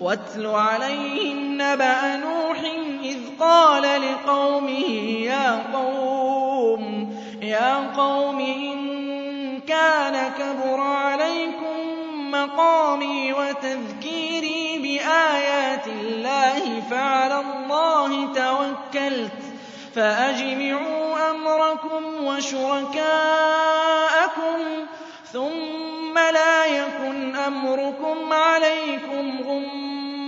وَاتْلُ عَلَيْهِمْ نَبَأَ نُوحٍ إِذْ قَالَ لِقَوْمِهِ يَا قَوْمِ يَا قَوْمِ إِن كَانَ كَبُرَ عَلَيْكُم مَّقَامِي وَتَذْكِيرِي بِآيَاتِ اللَّهِ فَعَلَى اللَّهِ تَوَكَّلْتُ فَأَجْمِعُوا أَمْرَكُمْ وَشُرَكَاءَكُمْ ثُمَّ لَا يَكُنْ أَمْرُكُمْ عَلَيْكُمْ غُمًّا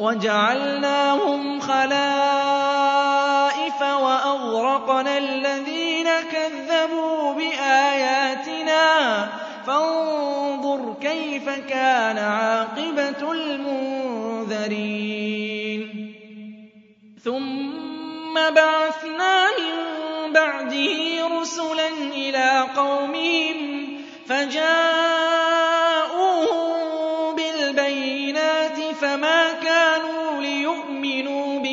وَجَعَلْنَاهُمْ خَلَائِفَ وَأَغْرَقْنَا الَّذِينَ كَذَّبُوا بِآيَاتِنَا. فَانظُرْ كَيْفَ كَانَ عَاقِبَةُ الْمُنذَرِينَ. ثُمَّ بَعَثْنَا مِن بَعْدِهِ رُسُلًا إِلَىٰ قَوْمِهِمْ فَجَاءُوهُم بِالْبَيِّنَاتِ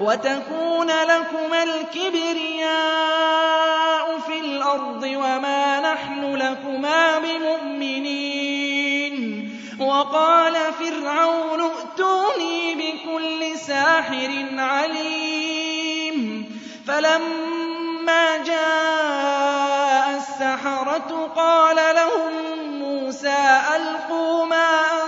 وَتَكُونَ لَكُمَا الْكِبْرِيَاءُ فِي الْأَرْضِ وَمَا نَحْنُ لَكُمَا بِمُؤْمِنِينَ. وَقَالَ فِرْعَوْنُ ائْتُونِي بِكُلِّ سَاحِرٍ عَلِيمٍ. فَلَمَّا جَاءَ السَّحَرَةُ قَالَ لَهُم مُّوسَىٰ أَلْقُوا مَا